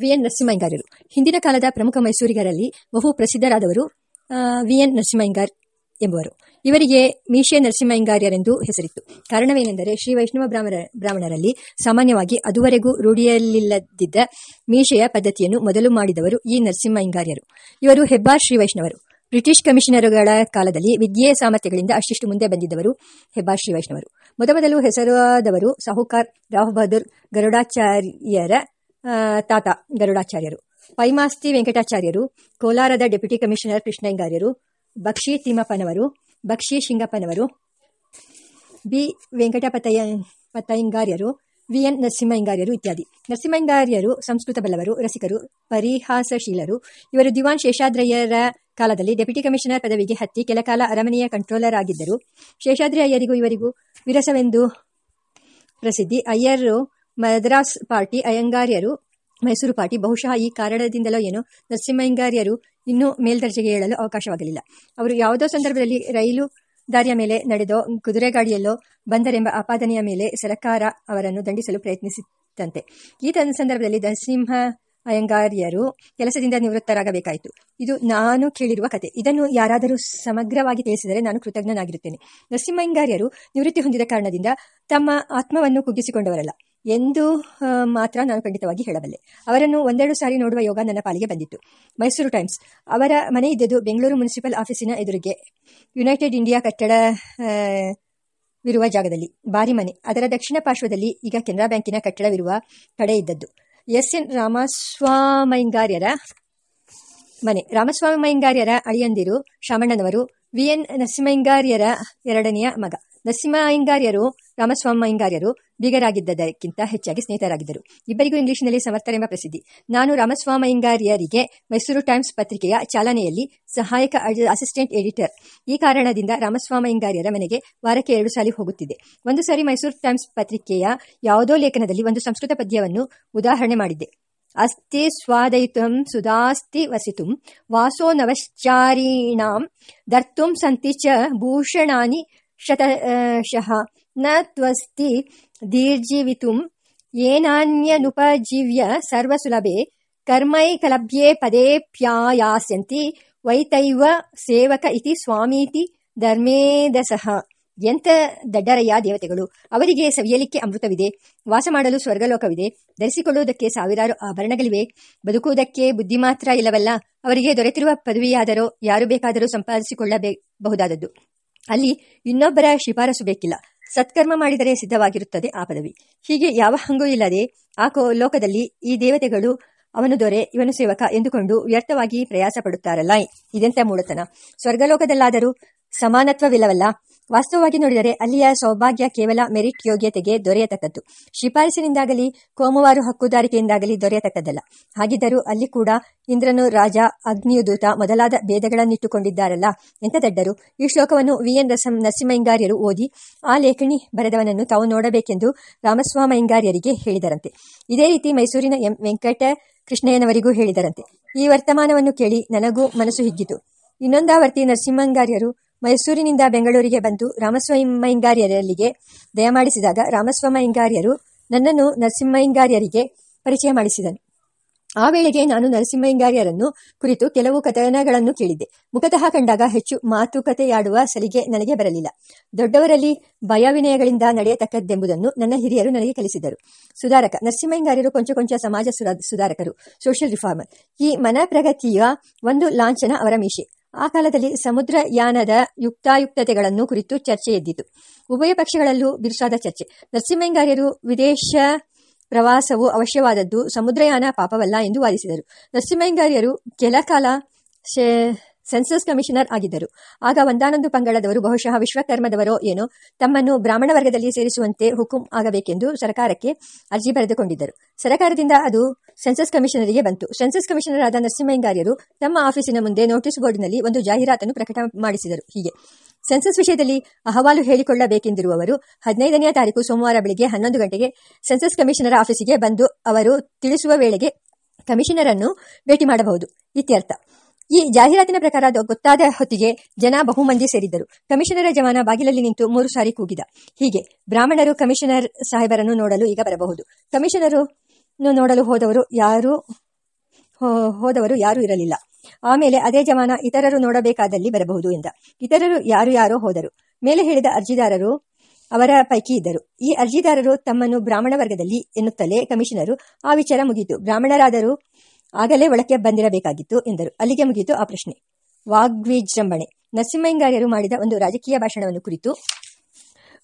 V N ನರಸಿಂಹಯ್ಯಂಗಾರ್ಯರು ಹಿಂದಿನ ಕಾಲದ ಪ್ರಮುಖ ಮೈಸೂರಿಗರಲ್ಲಿ ಬಹು ಪ್ರಸಿದ್ಧರಾದವರು ವಿ ಎನ್ ನರಸಿಂಹಯ್ಯಂಗಾರ್ ಎಂಬುವರು. ಇವರಿಗೆ ಮೀಶೆ ನರಸಿಂಹಯ್ಯಂಗಾರ್ಯರೆಂದು ಹೆಸರಿತ್ತು. ಕಾರಣವೇನೆಂದರೆ ಶ್ರೀ ವೈಷ್ಣವ ಬ್ರಾಹ್ಮಣ ಬ್ರಾಹ್ಮಣರಲ್ಲಿ ಸಾಮಾನ್ಯವಾಗಿ ಅದುವರೆಗೂ ರೂಢಿಯಲ್ಲಿಲ್ಲದಿದ್ದ ಮೀಶೆಯ ಪದ್ಧತಿಯನ್ನು ಮೊದಲು ಮಾಡಿದವರು ಈ ನರಸಿಂಹಯ್ಯಂಗಾರ್ಯರು. ಇವರು ಹೆಬ್ಬಾರ್ ಶ್ರೀ ವೈಷ್ಣವರು. ಬ್ರಿಟಿಷ್ ಕಮಿಷನರುಗಳ ಕಾಲದಲ್ಲಿ ವಿದ್ಯೆ ಸಾಮರ್ಥ್ಯಗಳಿಂದ ಅಷ್ಟಿಷ್ಟು ಮುಂದೆ ಬಂದಿದ್ದವರು ಹೆಬ್ಬಾರ್ ಶ್ರೀ ವೈಷ್ಣವರು. ಮೊದಮೊದಲು ಹೆಸರಾದವರು ಸಾಹುಕಾರ್ ರಾವ್ ಬಹದ್ದೂರ್ ಗರುಡಾಚಾರ್ಯರ ತಾತ ಗರುಡಾಚಾರ್ಯರು. ಪೈಮಾಸ್ತಿ ವೆಂಕಟಾಚಾರ್ಯರು, ಕೋಲಾರದ ಡೆಪ್ಯೂಟಿ ಕಮಿಷನರ್ ಕೃಷ್ಣಯ್ಯಂಗಾರ್ಯರು, ಬಕ್ಷಿ ತಿಮ್ಮಪ್ಪನವರು, ಬಕ್ಷಿ ಶಿಂಗಪ್ಪನವರು, ಬಿ ವೆಂಕಟಪತಯ್ಯ ಪತಯ್ಯಂಗಾರ್ಯರು, ವಿ ಎನ್ ನರಸಿಂಹಯ್ಯಂಗಾರ್ಯರು ಇತ್ಯಾದಿ. ನರಸಿಂಹಯ್ಯಂಗಾರ್ಯರು ಸಂಸ್ಕೃತ ಬಲವರು ರಸಿಕರು, ಪರಿಹಾಸಶೀಲರು. ಇವರು ದಿವಾನ್ ಶೇಷಾದ್ರಯ್ಯರ ಕಾಲದಲ್ಲಿ ಡೆಪ್ಯೂಟಿ ಕಮಿಷನರ್ ಪದವಿಗೆ ಹತ್ತಿ ಕೆಲಕಾಲ ಅರಮನೆಯ ಕಂಟ್ರೋಲರ್ ಆಗಿದ್ದರು. ಶೇಷಾದ್ರಿ ಅಯ್ಯರಿಗೂ ಇವರಿಗೂ ವಿರಸವೆಂದು ಪ್ರಸಿದ್ಧಿ. ಅಯ್ಯರು ಮದ್ರಾಸ್ ಪಾರ್ಟಿ ಅಯ್ಯಂಗಾರ್ಯರು, ಮೈಸೂರು ಪಾರ್ಟಿ. ಬಹುಶಃ ಈ ಕಾರಣದಿಂದಲೋ ಏನೋ ನರಸಿಂಹಯ್ಯಂಗಾರ್ಯರು ಇನ್ನೂ ಮೇಲ್ದರ್ಜೆಗೆ ಏಳಲು ಅವಕಾಶವಾಗಲಿಲ್ಲ. ಅವರು ಯಾವುದೋ ಸಂದರ್ಭದಲ್ಲಿ ರೈಲು ದಾರಿಯ ಮೇಲೆ ನಡೆದೋ ಕುದುರೆಗಾಡಿಯಲ್ಲೋ ಬಂದರೆಂಬ ಆಪಾದನೆಯ ಮೇಲೆ ಸರಕಾರ ಅವರನ್ನು ದಂಡಿಸಲು ಪ್ರಯತ್ನಿಸಿತ್ತಂತೆ. ಈ ತನ್ನ ಸಂದರ್ಭದಲ್ಲಿ ನರಸಿಂಹ ಅಯ್ಯಂಗಾರ್ಯರು ಕೆಲಸದಿಂದ ನಿವೃತ್ತರಾಗಬೇಕಾಯಿತು. ಇದು ನಾನು ಕೇಳಿರುವ ಕತೆ. ಇದನ್ನು ಯಾರಾದರೂ ಸಮಗ್ರವಾಗಿ ತಿಳಿಸಿದರೆ ನಾನು ಕೃತಜ್ಞನಾಗಿರುತ್ತೇನೆ. ನರಸಿಂಹಯ್ಯಂಗಾರ್ಯರು ನಿವೃತ್ತಿ ಹೊಂದಿದ ಕಾರಣದಿಂದ ತಮ್ಮ ಆತ್ಮವನ್ನು ಕುಗ್ಗಿಸಿಕೊಂಡವರಲ್ಲ. ಎಂದು ಮಾತ್ರ ನಾನು ಖಂಡಿತವಾಗಿ ಹೇಳಬಲ್ಲೆ. ಅವರನ್ನು ಒಂದೆರಡು ಸಾರಿ ನೋಡುವ ಯೋಗ ನನ್ನ ಪಾಲಿಗೆ ಬಂದಿತ್ತು. ಮೈಸೂರು ಟೈಮ್ಸ್. ಅವರ ಮನೆ ಇದ್ದದ್ದು ಬೆಂಗಳೂರು ಮುನ್ಸಿಪಲ್ ಆಫೀಸಿನ ಎದುರಿಗೆ. ಯುನೈಟೆಡ್ ಇಂಡಿಯಾ ಕಟ್ಟಡ ವಿರುವ ಜಾಗದಲ್ಲಿ. ಬಾರಿ ಮನೆ. ಅದರ ದಕ್ಷಿಣ ಪಾರ್ಶ್ವದಲ್ಲಿ ಈಗ ಕೆನರಾ ಬ್ಯಾಂಕಿನ ಕಟ್ಟಡವಿರುವ ಕಡೆ ಇದ್ದದ್ದು. ಎಸ್. ಎನ್. ರಾಮಸ್ವಾಮಯ್ಯಂಗಾರ್ಯರ ಮನೆ. ರಾಮಸ್ವಾಮಯ್ಯಂಗಾರ್ಯರ ಅಳಿಯಂದಿರು ಶಾಮಣ್ಣನವರು. ವಿ. ಎನ್. ನರಸಿಂಹಯ್ಯಂಗಾರ್ಯರ ಎರಡನೆಯ ಮಗ. ನರಸಿಂಹಯ್ಯಂಗಾರ್ಯರು, ರಾಮಸ್ವಾಮಯ್ಯಂಗಾರ್ಯರು ಬೀಗರಾಗಿದ್ದದಕ್ಕಿಂತ ಹೆಚ್ಚಾಗಿ ಸ್ನೇಹಿತರಾಗಿದ್ದರು. ಇಬ್ಬರಿಗೂ ಇಂಗ್ಲಿಷ್ನಲ್ಲಿ ಸಮರ್ಥರೆಂಬ ಪ್ರಸಿದ್ಧಿ. ನಾನು ರಾಮಸ್ವಾಮಯ್ಯಂಗಾರ್ಯರಿಗೆ ಮೈಸೂರು ಟೈಮ್ಸ್ ಪತ್ರಿಕೆಯ ಚಾಲನೆಯಲ್ಲಿ ಸಹಾಯಕ ಅಸಿಸ್ಟೆಂಟ್ ಎಡಿಟರ್. ಈ ಕಾರಣದಿಂದ ರಾಮಸ್ವಾಮಯ್ಯಂಗಾರ್ಯರ ಮನೆಗೆ ವಾರಕ್ಕೆ ಎರಡು ಸಾಲಿ ಹೋಗುತ್ತಿದೆ. ಒಂದು ಸಾರಿ ಮೈಸೂರು ಟೈಮ್ಸ್ ಪತ್ರಿಕೆಯ ಯಾವುದೋ ಲೇಖನದಲ್ಲಿ ಒಂದು ಸಂಸ್ಕೃತ ಪದ್ಯವನ್ನು ಉದಾಹರಣೆ ಮಾಡಿದ್ದೆ. ಅಸ್ತಿ ಸ್ವಾದಯಿತುಂ ಸುಧಾಸ್ತಿ ವಸಿತುಂ ವಾಸೋ ನವಶ್ಚಾರೀಣಾಂ ದರ್ತುಂ ಸಂತಿ ಚ ಭೂಷಣಾನಿ ಶತಶಃ ನ ತ್ವಸ್ತಿ ದೀರ್ಜೀವಿತುಂ ಏನಾನ್ಯನುಪಜೀವ್ಯ ಸರ್ವಸುಲಭೆ ಕರ್ಮೈಕಲಭ್ಯೆ ಪದೇಪ್ಯಾಯಾಸ್ಯಂತಿ ವೈತೈವ ಸೇವಕ ಇತಿ ಸ್ವಾಮೀತಿ ಧರ್ಮೇದಸಃ. ಎಂಥ ದಡ್ಡರಯ್ಯ ದೇವತೆಗಳು. ಅವರಿಗೆ ಸವಿಯಲಿಕ್ಕೆ ಅಮೃತವಿದೆ. ವಾಸ ಮಾಡಲು ಸ್ವರ್ಗಲೋಕವಿದೆ. ಧರಿಸಿಕೊಳ್ಳುವುದಕ್ಕೆ ಸಾವಿರಾರು ಆಭರಣಗಳಿವೆ. ಬದುಕುವುದಕ್ಕೆ ಬುದ್ಧಿ ಮಾತ್ರ ಇಲ್ಲವಲ್ಲ, ಅವರಿಗೆ ದೊರೆತಿರುವ ಪದವಿಯಾದರೂ ಯಾರು ಬೇಕಾದರೂ ಸಂಪಾದಿಸಿಕೊಳ್ಳಬಹುದಾದದ್ದು ಅಲ್ಲಿ ಇನ್ನೊಬ್ಬರ ಶಿಫಾರಸು ಬೇಕಿಲ್ಲ ಸತ್ಕರ್ಮ ಮಾಡಿದರೆ ಸಿದ್ಧವಾಗಿರುತ್ತದೆ ಆ ಪದವಿ. ಹೀಗೆ ಯಾವ ಹಂಗೂ ಇಲ್ಲದೆ ಆ ಲೋಕದಲ್ಲಿ ಈ ದೇವತೆಗಳು ಅವನು ದೊರೆ, ಇವನು ಸೇವಕ ಎಂದುಕೊಂಡು ವ್ಯರ್ಥವಾಗಿ ಪ್ರಯಾಸ ಪಡುತ್ತಾರಲ್ಲ ಇದೆಂತ ಮೂಡತನ ಸ್ವರ್ಗಲೋಕದಲ್ಲಾದರೂ ಸಮಾನತ್ವವಿಲ್ಲವಲ್ಲ. ವಾಸ್ತವವಾಗಿ ನೋಡಿದರೆ ಅಲ್ಲಿಯ ಸೌಭಾಗ್ಯ ಕೇವಲ ಮೆರಿಟ್ ಯೋಗ್ಯತೆಗೆ ದೊರೆಯತಕ್ಕದ್ದು. ಶಿಫಾರಸಿನಿಂದಾಗಲಿ ಕೋಮುವಾರು ಹಕ್ಕುದಾರಿಕೆಯಿಂದಾಗಲಿ ದೊರೆಯತಕ್ಕದ್ದಲ್ಲ. ಹಾಗಿದ್ದರೂ ಅಲ್ಲಿ ಕೂಡ ಇಂದ್ರನು ರಾಜ, ಅಗ್ನಿಯುದೂತ ಮೊದಲಾದ ಭೇದಗಳನ್ನಿಟ್ಟುಕೊಂಡಿದ್ದಾರಲ್ಲ ಎಂಥ ದಡ್ಡರು ಈ ಶ್ಲೋಕವನ್ನು ವಿ. ಎನ್. ರಸಂ ನರಸಿಂಹಯ್ಯಂಗಾರ್ಯರು ಓದಿ, ಆ ಲೇಖಣಿ ಬರೆದವನನ್ನು ತಾವು ನೋಡಬೇಕೆಂದು ರಾಮಸ್ವಾಮಯ್ಯಂಗಾರ್ಯರಿಗೆ ಹೇಳಿದರಂತೆ. ಇದೇ ರೀತಿ ಮೈಸೂರಿನ ಎಂ. ವೆಂಕಟ ಕೃಷ್ಣಯ್ಯನವರಿಗೂ ಹೇಳಿದರಂತೆ. ಈ ವರ್ತಮಾನವನ್ನು ಕೇಳಿ ನನಗೂ ಮನಸ್ಸು ಹಿಗ್ಗಿತು. ಇನ್ನೊಂದಾವರ್ತಿ ನರಸಿಂಹಂಗಾರ್ಯರು ಮೈಸೂರಿನಿಂದ ಬೆಂಗಳೂರಿಗೆ ಬಂದು ರಾಮಸ್ವಾಮಯ್ಯಂಗಾರ್ಯರಲ್ಲಿಗೆ ದಯಮಾಡಿಸಿದಾಗ ರಾಮಸ್ವಾಮಯ್ಯಂಗಾರ್ಯರು ನನ್ನನ್ನು ನರಸಿಂಹಯ್ಯಂಗಾರ್ಯರಿಗೆ ಪರಿಚಯ ಮಾಡಿಸಿದನು. ಆ ವೇಳೆಗೆ ನಾನು ನರಸಿಂಹಯ್ಯಂಗಾರ್ಯರನ್ನು ಕುರಿತು ಕೆಲವು ಕಥನಗಳನ್ನು ಕೇಳಿದ್ದೆ. ಮುಖತಃ ಕಂಡಾಗ ಹೆಚ್ಚು ಮಾತುಕತೆಯಾಡುವ ಸಲಿಗೆ ನನಗೆ ಬರಲಿಲ್ಲ. ದೊಡ್ಡವರಲ್ಲಿ ಭಯವಿನಯಗಳಿಂದ ನಡೆಯತಕ್ಕದ್ದೆಂಬುದನ್ನು ನನ್ನ ಹಿರಿಯರು ನನಗೆ ಕಲಿಸಿದರು. ಸುಧಾರಕ ನರಸಿಂಹಯ್ಯಂಗಾರ್ಯರು ಕೊಂಚ ಕೊಂಚ ಸಮಾಜ ಸುಧಾರಕರು, ಸೋಷಿಯಲ್ ರಿಫಾರ್ಮರ್. ಈ ಮನ ಪ್ರಗತಿಯ ಒಂದು ಲಾಂಛನ ಅವರ ಮೀಸೆ ಆ ಕಾಲದಲ್ಲಿ ಸಮುದ್ರ ಯಾನದ ಯುಕ್ತಾಯುಕ್ತತೆಗಳನ್ನು ಕುರಿತು ಚರ್ಚೆ ಎದ್ದಿತು. ಉಭಯ ಪಕ್ಷಗಳಲ್ಲೂ ಬಿರುಸಾದ ಚರ್ಚೆ. ನರಸಿಂಹಯ್ಯಂಗಾರ್ಯರು ವಿದೇಶ ಪ್ರವಾಸವು ಅವಶ್ಯವಾದದ್ದು ಸಮುದ್ರಯಾನ ಪಾಪವಲ್ಲ ಎಂದು ವಾದಿಸಿದರು. ನರಸಿಂಹಯ್ಯಂಗಾರ್ಯರು ಕೆಲ ಕಾಲ ಸೆನ್ಸಸ್ ಕಮಿಷನರ್ ಆಗಿದ್ದರು. ಆಗ ಒಂದಾನೊಂದು ಪಂಗಡದವರು, ಬಹುಶಃ ವಿಶ್ವಕರ್ಮದವರೋ ಏನೋ, ತಮ್ಮನ್ನು ಬ್ರಾಹ್ಮಣ ವರ್ಗದಲ್ಲಿ ಸೇರಿಸುವಂತೆ ಹುಕುಂ ಆಗಬೇಕೆಂದು ಸರ್ಕಾರಕ್ಕೆ ಅರ್ಜಿ ಬರೆದುಕೊಂಡಿದ್ದರು. ಸರ್ಕಾರದಿಂದ ಅದು ಸೆನ್ಸಸ್ ಕಮಿಷನರಿಗೆ ಬಂತು. ಸೆನ್ಸಸ್ ಕಮಿಷನರ್ ಆದ ನರಸಿಂಹಯ್ಯಂಗಾರ್ಯರು ತಮ್ಮ ಆಫೀಸಿನ ಮುಂದೆ ನೋಟಿಸ್ ಬೋರ್ಡ್ನಲ್ಲಿ ಒಂದು ಜಾಹೀರಾತನ್ನು ಪ್ರಕಟ ಮಾಡಿಸಿದರು. ಹೀಗೆ. ಸೆನ್ಸಸ್ ವಿಷಯದಲ್ಲಿ ಅಹವಾಲು ಹೇಳಿಕೊಳ್ಳಬೇಕೆಂದಿರುವವರು, ಹದಿನೈದನೆಯ ತಾರೀಕು ಸೋಮವಾರ ಬೆಳಿಗ್ಗೆ ಹನ್ನೊಂದು ಗಂಟೆಗೆ ಸೆನ್ಸಸ್ ಕಮಿಷನರ್ ಆಫೀಸಿಗೆ ಬಂದು ಅವರು ತಿಳಿಸುವ ವೇಳೆಗೆ ಕಮಿಷನರನ್ನು ಭೇಟಿ ಮಾಡಬಹುದು. ಇತ್ಯರ್ಥ. ಈ ಜಾಹೀರಾತಿನ ಪ್ರಕಾರ ಗೊತ್ತಾದ ಹೊತ್ತಿಗೆ ಜನ ಬಹುಮಂದಿ ಸೇರಿದ್ದರು. ಕಮಿಷನರ ಜವಾನ ಬಾಗಿಲಲ್ಲಿ ನಿಂತು ಮೂರು ಸಾರಿ ಕೂಗಿದ. ಹೀಗೆ ಬ್ರಾಹ್ಮಣರು ಕಮಿಷನರ್ ಸಾಹೇಬರನ್ನು ನೋಡಲು ಈಗ ಬರಬಹುದು. ಕಮಿಷನರು ನೋಡಲು ಹೋದವರು ಯಾರು ಹೋದವರು ಯಾರು ಇರಲಿಲ್ಲ. ಆಮೇಲೆ ಅದೇ ಜವಾನ ಇತರರು ನೋಡಬೇಕಾದಲ್ಲಿ ಬರಬಹುದು ಎಂದ. ಇತರರು ಯಾರು ಯಾರೋ ಹೋದರು. ಮೇಲೆ ಹೇಳಿದ ಅರ್ಜಿದಾರರು ಅವರ ಪೈಕಿ ಇದ್ದರು. ಈ ಅರ್ಜಿದಾರರು ತಮ್ಮನ್ನು ಬ್ರಾಹ್ಮಣ ವರ್ಗದಲ್ಲಿ ಎನ್ನುತ್ತಲೇ ಕಮಿಷನರು ಆ ವಿಚಾರ ಮುಗಿಯಿತು. ಬ್ರಾಹ್ಮಣರಾದರೂ ಆಗಲೇ ಒಳಕ್ಕೆ ಬಂದಿರಬೇಕಾಗಿತ್ತು ಎಂದರು. ಅಲ್ಲಿಗೆ ಮುಗಿಯಿತು ಆ ಪ್ರಶ್ನೆ. ವಾಗ್ವಿಜೃಂಭಣೆ. ನರಸಿಂಹಯ್ಯಂಗಾರ್ಯರು ಮಾಡಿದ ಒಂದು ರಾಜಕೀಯ ಭಾಷಣವನ್ನು ಕುರಿತು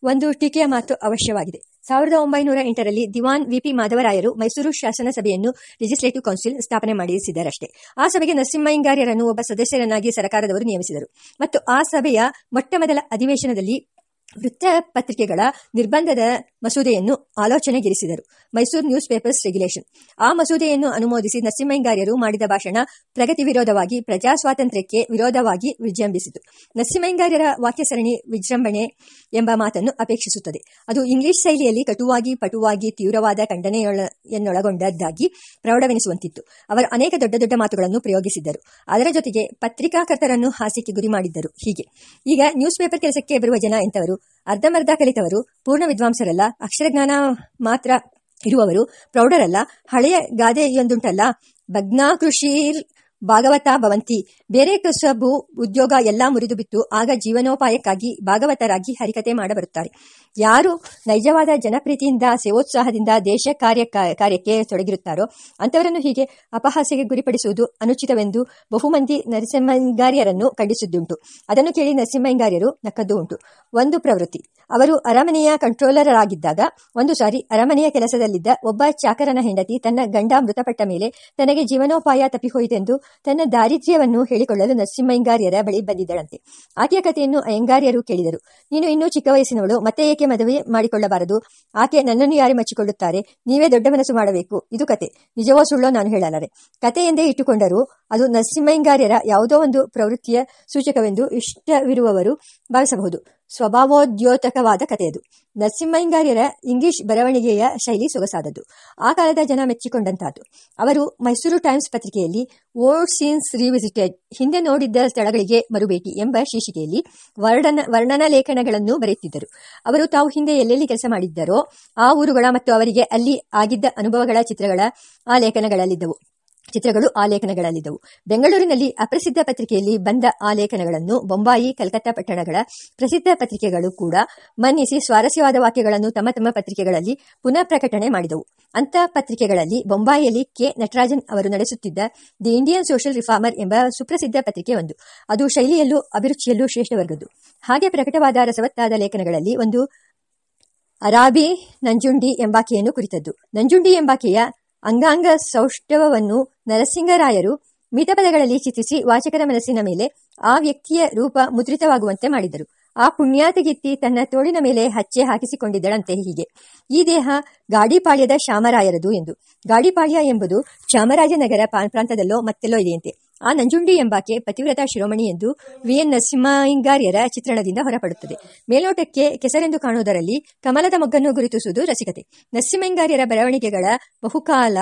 ಒಂದು ಟೀಕೆಯ ಮಾತು ಅವಶ್ಯವಾಗಿದೆ. ಸಾವಿರದ ಒಂಬೈನೂರ ಎಂಟರಲ್ಲಿ ದಿವಾನ್ ವಿಪಿ ಮಾಧವರಾಯರು ಮೈಸೂರು ಶಾಸನ ಸಭೆಯನ್ನು ಲೆಜಿಸ್ಲೇಟಿವ್ ಕೌನ್ಸಿಲ್ ಸ್ಥಾಪನೆ ಮಾಡಿಸಿದರಷ್ಟೇ. ಆ ಸಭೆಗೆ ನರಸಿಂಹಯ್ಯಂಗಾರ್ಯರನ್ನು ಒಬ್ಬ ಸದಸ್ಯರನ್ನಾಗಿ ಸರ್ಕಾರದವರು ನಿಯಮಿಸಿದರು ಮತ್ತು ಆ ಸಭೆಯ ಮೊಟ್ಟಮೊದಲ ಅಧಿವೇಶನದಲ್ಲಿ ವೃತ್ತಪತ್ರಿಕೆಗಳ ನಿರ್ಬಂಧದ ಮಸೂದೆಯನ್ನು ಆಲೋಚನೆಗಿರಿಸಿದರು. Mysore news papers regulation. ಆ ಮಸೂದೆಯನ್ನು ಅನುಮೋದಿಸಿ ನರಸಿಂಹಯ್ಯಂಗಾರ್ಯರು ಮಾಡಿದ ಭಾಷಣ ಪ್ರಗತಿ ವಿರೋಧವಾಗಿ ಪ್ರಜಾಸ್ವಾತಂತ್ರ್ಯಕ್ಕೆ ವಿರೋಧವಾಗಿ ವಿಜೃಂಭಿಸಿತು. ನರಸಿಂಹಯ್ಯಂಗಾರ್ಯರ ವಾಕ್ಯ ಸರಣಿ ವಿಜೃಂಭಣೆ ಎಂಬ ಮಾತನ್ನು ಅಪೇಕ್ಷಿಸುತ್ತದೆ. ಅದು ಇಂಗ್ಲಿಷ್ ಶೈಲಿಯಲ್ಲಿ ಕಟುವಾಗಿ, ಪಟುವಾಗಿ, ತೀವ್ರವಾದ ಖಂಡನೆಯನ್ನೊಳಗೊಂಡದ್ದಾಗಿ ಪ್ರೌಢವೆನಿಸುವಂತಿತ್ತು. ಅವರು ಅನೇಕ ದೊಡ್ಡ ದೊಡ್ಡ ಮಾತುಗಳನ್ನು ಪ್ರಯೋಗಿಸಿದ್ದರು. ಅದರ ಜೊತೆಗೆ ಪತ್ರಿಕಾಕರ್ತರನ್ನು ಹಾಸ್ಯಕ್ಕೆ ಗುರಿ ಮಾಡಿದ್ದರು. ಹೀಗೆ. ಈಗ ನ್ಯೂಸ್ ಪೇಪರ್ ಕೆಲಸಕ್ಕೆ ಬರುವ ಜನ ಎಂತವರು ಅರ್ಧಮರ್ಧ ಕಲಿತವರು ಪೂರ್ಣ ವಿದ್ವಾಂಸರಲ್ಲ ಅಕ್ಷರಜ್ಞಾನ ಮಾತ್ರ ಇರುವವರು ಪ್ರೌಢರಲ್ಲ ಹಳೆಯ ಗಾದೆಯೊಂದುಂಟಲ್ಲ ಭಗ್ನಾ ಕೃಷಿರ್ ಭಾಗವತ ಭವಂತಿ. ಬೇರೆ ಕಸಬು ಉದ್ಯೋಗ ಎಲ್ಲಾ ಮುರಿದು ಬಿತ್ತು. ಆಗ ಜೀವನೋಪಾಯಕ್ಕಾಗಿ ಭಾಗವತರಾಗಿ ಹರಿಕತೆ ಮಾಡಬರುತ್ತಾರೆ. ಯಾರು ನೈಜವಾದ ಜನಪ್ರೀತಿಯಿಂದ, ಸೇವೋತ್ಸಾಹದಿಂದ ದೇಶ ಕಾರ್ಯ ಕಾರ್ಯಕ್ಕೆ ತೊಡಗಿರುತ್ತಾರೋ ಅಂತವರನ್ನು ಹೀಗೆ ಅಪಹಾಸ್ಯಗೆ ಗುರಿಪಡಿಸುವುದು ಅನುಚಿತವೆಂದು ಬಹುಮಂದಿ ನರಸಿಂಹಂಗಾರ್ಯರನ್ನು ಖಂಡಿಸಿದ್ದುಂಟು. ಅದನ್ನು ಕೇಳಿ ನರಸಿಂಹಂಗಾರ್ಯರು ನಕ್ಕದ್ದು ಉಂಟು. ಒಂದು ಪ್ರವೃತ್ತಿ. ಅವರು ಅರಮನೆಯ ಕಂಟ್ರೋಲರ್ ಆಗಿದ್ದಾಗ ಒಂದು ಸಾರಿ ಅರಮನೆಯ ಕೆಲಸದಲ್ಲಿದ್ದ ಒಬ್ಬ ಚಾಕರನ ಹೆಂಡತಿ ತನ್ನ ಗಂಡ ಮೃತಪಟ್ಟ ಮೇಲೆ ತನಗೆ ಜೀವನೋಪಾಯ ತಪ್ಪಿಹೋಯಿತೆಂದು ತನ್ನ ದಾರಿದ್ರ್ಯವನ್ನು ಹೇಳಿಕೊಳ್ಳಲು ನರಸಿಂಹಯ್ಯಂಗಾರ್ಯರ ಬಳಿ ಬಂದಿದ್ದಳಂತೆ. ಆಕೆಯ ಕಥೆಯನ್ನು ಅಯ್ಯಂಗಾರ್ಯರು ಕೇಳಿದರು. ನೀನು ಇನ್ನೂ ಚಿಕ್ಕ ವಯಸ್ಸಿನವಳು, ಮತ್ತೆ ಏಕೆ ಮದುವೆ ಮಾಡಿಕೊಳ್ಳಬಾರದು? ಆಕೆ ನನ್ನನ್ನು ಯಾರೇ ಮಚ್ಚಿಕೊಳ್ಳುತ್ತಾರೆ? ನೀವೇ ದೊಡ್ಡ ಮನಸ್ಸು ಮಾಡಬೇಕು. ಇದು ಕತೆ. ನಿಜವೋ ಸುಳ್ಳೋ ನಾನು ಹೇಳಲಾರೆ. ಕತೆ ಎಂದೇ ಇಟ್ಟುಕೊಂಡರೂ ಅದು ನರಸಿಂಹಯ್ಯಂಗಾರ್ಯರ ಯಾವುದೋ ಒಂದು ಪ್ರವೃತ್ತಿಯ ಸೂಚಕವೆಂದು ಇಷ್ಟವಿರುವವರು ಭಾವಿಸಬಹುದು. ಸ್ವಭಾವೋದ್ಯೋತಕವಾದ ಕಥೆಯದು. ನರಸಿಂಹಯ್ಯಂಗಾರ್ಯರ ಇಂಗ್ಲಿಷ್ ಬರವಣಿಗೆಯ ಶೈಲಿ ಸೊಗಸಾದದ್ದು. ಆ ಕಾಲದ ಜನ ಮೆಚ್ಚಿಕೊಂಡಂತಹದ್ದು ಅವರು ಮೈಸೂರು ಟೈಮ್ಸ್ ಪತ್ರಿಕೆಯಲ್ಲಿ ಓಲ್ಡ್ ಸೀನ್ಸ್ ರಿವಿಸಿಟೆಡ್ ಹಿಂದೆ ನೋಡಿದ್ದ ಸ್ಥಳಗಳಿಗೆ ಮರುಭೇಟಿ ಎಂಬ ಶೀರ್ಷಿಕೆಯಲ್ಲಿ ವರ್ಣನ ವರ್ಣನ ಲೇಖನಗಳನ್ನು ಬರೆಯುತ್ತಿದ್ದರು. ಅವರು ತಾವು ಹಿಂದೆ ಎಲ್ಲೆಲ್ಲಿ ಕೆಲಸ ಮಾಡಿದ್ದರೋ ಆ ಊರುಗಳ ಮತ್ತು ಅವರಿಗೆ ಅಲ್ಲಿ ಆಗಿದ್ದ ಅನುಭವಗಳ ಚಿತ್ರಗಳ, ಆ ಲೇಖನಗಳಲ್ಲಿದ್ದವು. ಚಿತ್ರಗಳು ಆಲೇಖನಗಳಲ್ಲಿದ್ದವು. ಲೇಖನಗಳಲ್ಲಿದ್ದವು ಬೆಂಗಳೂರಿನಲ್ಲಿ ಅಪ್ರಸಿದ್ಧ ಪತ್ರಿಕೆಯಲ್ಲಿ ಬಂದ ಆಲೇಖನಗಳನ್ನು ಲೇಖನಗಳನ್ನು ಬೊಂಬಾಯಿ, ಕಲ್ಕತ್ತಾ ಪಟ್ಟಣಗಳ ಪ್ರಸಿದ್ಧ ಪತ್ರಿಕೆಗಳು ಕೂಡ ಮನ್ನಿಸಿ ಸ್ವಾರಸ್ಯವಾದ ವಾಕ್ಯಗಳನ್ನು ತಮ್ಮ ತಮ್ಮ ಪತ್ರಿಕೆಗಳಲ್ಲಿ ಪುನಃ ಪ್ರಕಟಣೆ ಮಾಡಿದವು. ಅಂಥ ಪತ್ರಿಕೆಗಳಲ್ಲಿ ಬೊಂಬಾಯಿಯಲ್ಲಿ ಕೆ. ನಟರಾಜನ್ ಅವರು ನಡೆಸುತ್ತಿದ್ದ ದಿ ಇಂಡಿಯನ್ ಸೋಷಿಯಲ್ ರಿಫಾರ್ಮರ್ ಎಂಬ ಸುಪ್ರಸಿದ್ಧ ಪತ್ರಿಕೆ ಒಂದು. ಅದು ಶೈಲಿಯಲ್ಲೂ ಅಭಿರುಚಿಯಲ್ಲೂ ಶ್ರೇಷ್ಠ ವರ್ಗದ್ದು ಹಾಗೆ ಪ್ರಕಟವಾದ ರಸವತ್ತಾದ ಲೇಖನಗಳಲ್ಲಿ ಒಂದು ಅರಾಬಿ ನಂಜುಂಡಿ ಎಂಬಾಕೆಯನ್ನು ಕುರಿತದ್ದು. ನಂಜುಂಡಿ ಎಂಬಾಕೆಯ ಅಂಗಾಂಗ ಸೌಷ್ಠವವನ್ನು ನರಸಿಂಗರಾಯರು ಮಿತಪದಗಳಲ್ಲಿ ಚಿತ್ರಿಸಿ ವಾಚಕರ ಮನಸ್ಸಿನ ಮೇಲೆ ಆ ವ್ಯಕ್ತಿಯ ರೂಪ ಮುದ್ರಿತವಾಗುವಂತೆ ಮಾಡಿದರು. ಆ ಪುಣ್ಯಾತಗಿತ್ತಿ ತನ್ನ ತೋಳಿನ ಮೇಲೆ ಹಚ್ಚೆ ಹಾಕಿಸಿಕೊಂಡಿದ್ದಳಂತೆ ಹೀಗೆ. ಈ ದೇಹ ಗಾಡಿಪಾಳ್ಯದ ಶ್ಯಾಮರಾಯರದು ಎಂದು. ಗಾಡಿಪಾಳ್ಯ ಎಂಬುದು ಚಾಮರಾಜನಗರ ಪ್ರಾಂತದಲ್ಲೋ ಮತ್ತೆಲ್ಲೋ ಇದೆಯಂತೆ. ಆ ನಂಜುಂಡಿ ಎಂಬಾಕೆ ಪತಿವ್ರತ ಶಿರೋಮಣಿ ಎಂದು ವಿ. ಎನ್. ನರಸಿಂಹಯ್ಯಂಗಾರ್ಯರ ಚಿತ್ರಣದಿಂದ ಹೊರಪಡುತ್ತದೆ. ಮೇಲೋಟಕ್ಕೆ ಕೆಸರೆಂದು ಕಾಣುವುದರಲ್ಲಿ ಕಮಲದ ಮೊಗ್ಗನ್ನು ಗುರುತಿಸುವುದು ರಸಿಕತೆ. ನರಸಿಂಹಯ್ಯಂಗಾರ್ಯರ ಬರವಣಿಗೆಗಳ ಬಹುಕಾಲ,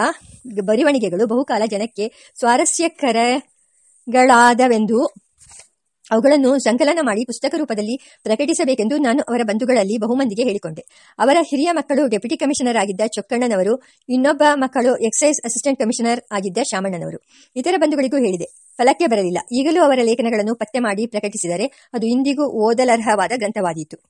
ಬರವಣಿಗೆಗಳು ಬಹುಕಾಲ ಜನಕ್ಕೆ ಸ್ವಾರಸ್ಯಕರಗಳಾದವೆಂದು ಅವುಗಳನ್ನು ಸಂಕಲನ ಮಾಡಿ ಪುಸ್ತಕ ರೂಪದಲ್ಲಿ ಪ್ರಕಟಿಸಬೇಕೆಂದು ನಾನು ಅವರ ಬಂಧುಗಳಲ್ಲಿ ಬಹುಮಂದಿಗೆ ಹೇಳಿಕೊಂಡೆ. ಅವರ ಹಿರಿಯ ಮಕ್ಕಳು ಡೆಪ್ಯೂಟಿ ಕಮಿಷನರ್ ಆಗಿದ್ದ ಚೊಕ್ಕಣ್ಣನವರು, ಇನ್ನೊಬ್ಬ ಮಕ್ಕಳು ಎಕ್ಸೈಸ್ ಅಸಿಸ್ಟೆಂಟ್ ಕಮಿಷನರ್ ಆಗಿದ್ದ ಶಾಮಣ್ಣನವರು. ಇತರ ಬಂಧುಗಳಿಗೂ ಹೇಳಿದೆ. ಫಲಕ್ಕೆ ಬರಲಿಲ್ಲ. ಈಗಲೂ ಅವರ ಲೇಖನಗಳನ್ನು ಪತ್ತೆ ಮಾಡಿ ಪ್ರಕಟಿಸಿದರೆ ಅದು ಇಂದಿಗೂ ಓದಲರ್ಹವಾದ ಗ್ರಂಥವಾದೀತು.